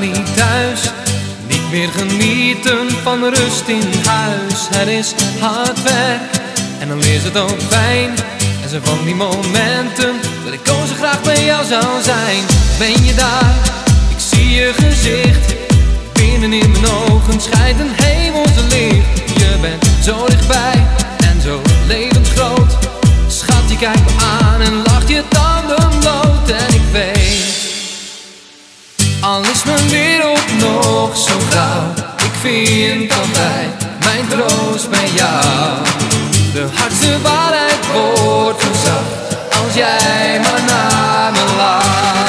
niet thuis. Niet meer genieten van rust in huis. Het is hard werk en dan is het ook fijn. En zo van die momenten dat ik zo graag bij jou zou zijn. Ben je daar? Ik zie je gezicht. Binnen in mijn ogen schijnt een hemelse licht. Je bent zo dichtbij en zo levensgroot. Schat, je kijkt Al is mijn wereld nog zo grauw, ik vind altijd mijn troost bij jou. De hardste waarheid wordt verzacht, als jij maar naar me laat.